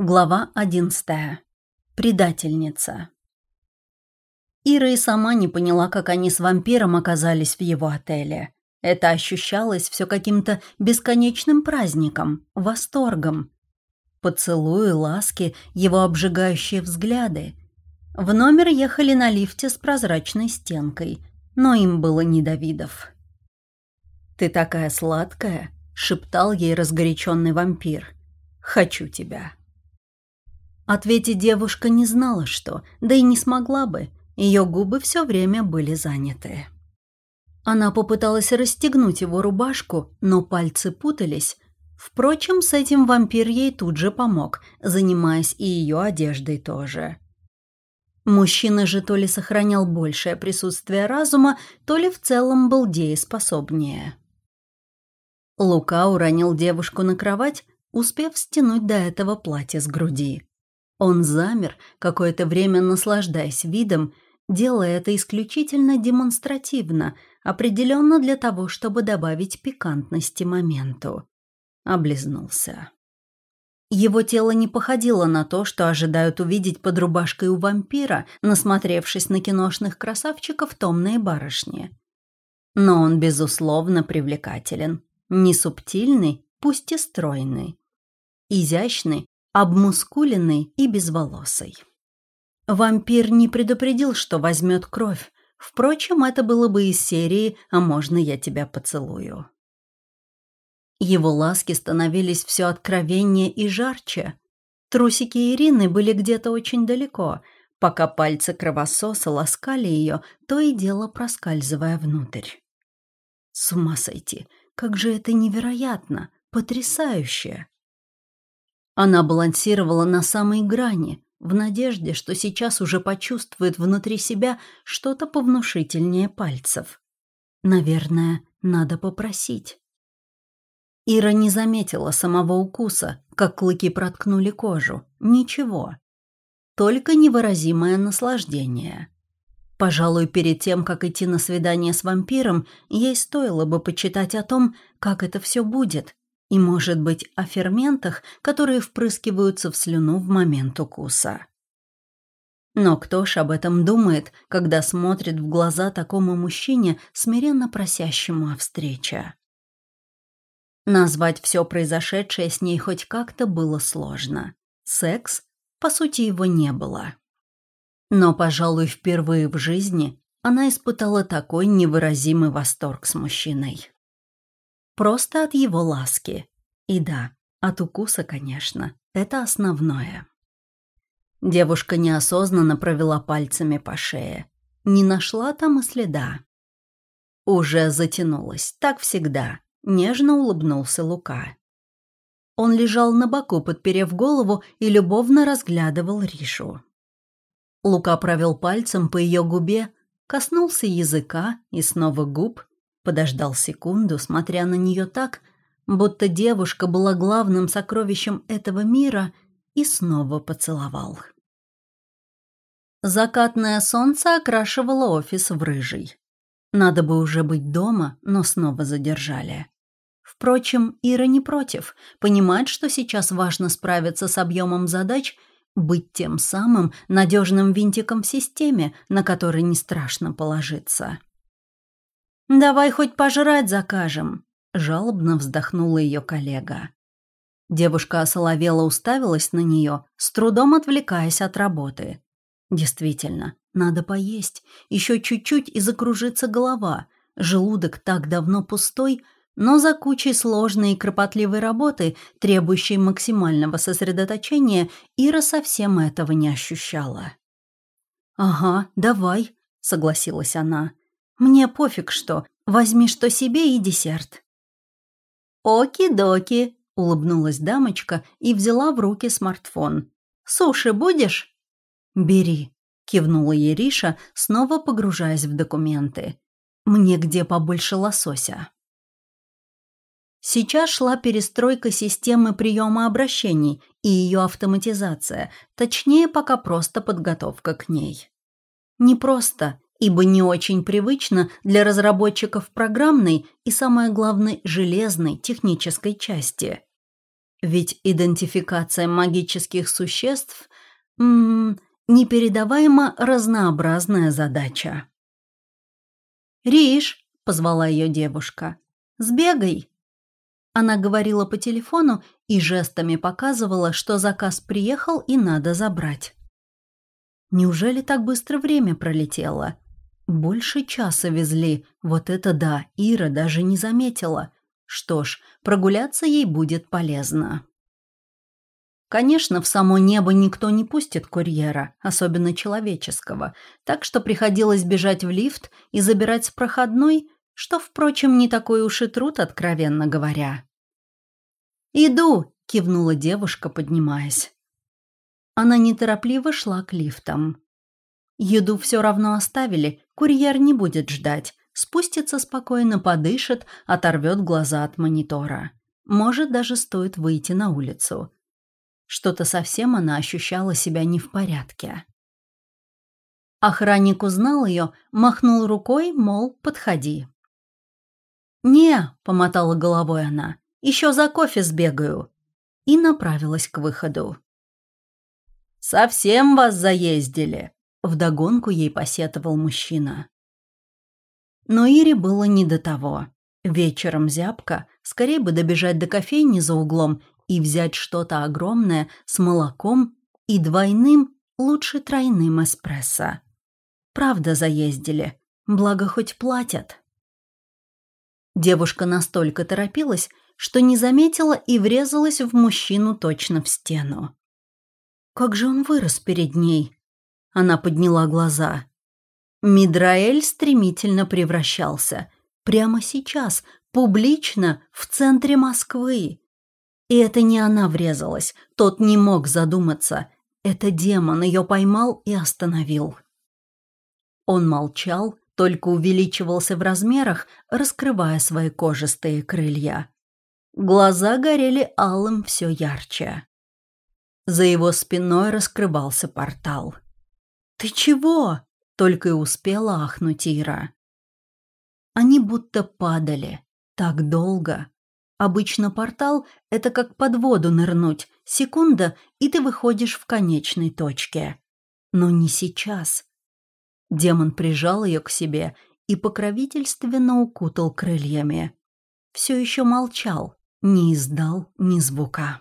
Глава одиннадцатая. Предательница. Ира и сама не поняла, как они с вампиром оказались в его отеле. Это ощущалось все каким-то бесконечным праздником, восторгом. Поцелуи, ласки, его обжигающие взгляды. В номер ехали на лифте с прозрачной стенкой, но им было не до видов. «Ты такая сладкая», — шептал ей разгоряченный вампир. «Хочу тебя». Ответить девушка не знала, что, да и не смогла бы. Ее губы все время были заняты. Она попыталась расстегнуть его рубашку, но пальцы путались. Впрочем, с этим вампир ей тут же помог, занимаясь и ее одеждой тоже. Мужчина же то ли сохранял большее присутствие разума, то ли в целом был дееспособнее. Лука уронил девушку на кровать, успев стянуть до этого платье с груди. Он замер, какое-то время наслаждаясь видом, делая это исключительно демонстративно, определенно для того, чтобы добавить пикантности моменту. Облизнулся. Его тело не походило на то, что ожидают увидеть под рубашкой у вампира, насмотревшись на киношных красавчиков томные барышни. Но он, безусловно, привлекателен. Не субтильный, пусть и стройный. Изящный, обмускуленный и безволосый. Вампир не предупредил, что возьмет кровь. Впрочем, это было бы из серии «А можно я тебя поцелую?». Его ласки становились все откровеннее и жарче. Трусики Ирины были где-то очень далеко, пока пальцы кровососа ласкали ее, то и дело проскальзывая внутрь. С ума сойти, как же это невероятно, потрясающе! Она балансировала на самой грани, в надежде, что сейчас уже почувствует внутри себя что-то повнушительнее пальцев. Наверное, надо попросить. Ира не заметила самого укуса, как клыки проткнули кожу. Ничего. Только невыразимое наслаждение. Пожалуй, перед тем, как идти на свидание с вампиром, ей стоило бы почитать о том, как это все будет, и, может быть, о ферментах, которые впрыскиваются в слюну в момент укуса. Но кто ж об этом думает, когда смотрит в глаза такому мужчине, смиренно просящему о встрече? Назвать все произошедшее с ней хоть как-то было сложно. Секс, по сути, его не было. Но, пожалуй, впервые в жизни она испытала такой невыразимый восторг с мужчиной. Просто от его ласки. И да, от укуса, конечно. Это основное. Девушка неосознанно провела пальцами по шее. Не нашла там и следа. Уже затянулась, так всегда. Нежно улыбнулся Лука. Он лежал на боку, подперев голову, и любовно разглядывал Ришу. Лука провел пальцем по ее губе, коснулся языка и снова губ, Подождал секунду, смотря на нее так, будто девушка была главным сокровищем этого мира, и снова поцеловал. Закатное солнце окрашивало офис в рыжий. Надо бы уже быть дома, но снова задержали. Впрочем, Ира не против, понимает, что сейчас важно справиться с объемом задач, быть тем самым надежным винтиком в системе, на который не страшно положиться. «Давай хоть пожрать закажем», — жалобно вздохнула ее коллега. Девушка осоловела уставилась на нее, с трудом отвлекаясь от работы. Действительно, надо поесть, еще чуть-чуть и закружится голова. Желудок так давно пустой, но за кучей сложной и кропотливой работы, требующей максимального сосредоточения, Ира совсем этого не ощущала. «Ага, давай», — согласилась она. Мне пофиг что, возьми что себе и десерт». «Оки-доки», — улыбнулась дамочка и взяла в руки смартфон. «Суши будешь?» «Бери», — кивнула Ериша, снова погружаясь в документы. «Мне где побольше лосося». Сейчас шла перестройка системы приема обращений и ее автоматизация, точнее, пока просто подготовка к ней. Не просто, ибо не очень привычно для разработчиков программной и, самое главное, железной технической части. Ведь идентификация магических существ непередаваемо разнообразная задача. «Риш», — позвала ее девушка, — «сбегай». Она говорила по телефону и жестами показывала, что заказ приехал и надо забрать. Неужели так быстро время пролетело? Больше часа везли, вот это да, Ира даже не заметила. Что ж, прогуляться ей будет полезно. Конечно, в само небо никто не пустит курьера, особенно человеческого, так что приходилось бежать в лифт и забирать с проходной, что, впрочем, не такой уж и труд, откровенно говоря. «Иду!» — кивнула девушка, поднимаясь. Она неторопливо шла к лифтам. Еду все равно оставили, курьер не будет ждать, спустится спокойно, подышит, оторвет глаза от монитора. Может, даже стоит выйти на улицу. Что-то совсем она ощущала себя не в порядке. Охранник узнал ее, махнул рукой, мол, подходи. «Не», — помотала головой она, — «еще за кофе сбегаю», и направилась к выходу. «Совсем вас заездили», — вдогонку ей посетовал мужчина. Но Ире было не до того. Вечером зябко, скорее бы добежать до кофейни за углом и взять что-то огромное с молоком и двойным, лучше тройным эспрессо. Правда заездили, благо хоть платят. Девушка настолько торопилась, что не заметила и врезалась в мужчину точно в стену. Как же он вырос перед ней. Она подняла глаза. Мидраэль стремительно превращался. Прямо сейчас, публично, в центре Москвы. И это не она врезалась, тот не мог задуматься. Это демон ее поймал и остановил. Он молчал, только увеличивался в размерах, раскрывая свои кожистые крылья. Глаза горели алым все ярче. За его спиной раскрывался портал. «Ты чего?» — только и успела ахнуть Ира. Они будто падали. Так долго. Обычно портал — это как под воду нырнуть. Секунда, и ты выходишь в конечной точке. Но не сейчас. Демон прижал ее к себе и покровительственно укутал крыльями. Все еще молчал, не издал ни звука.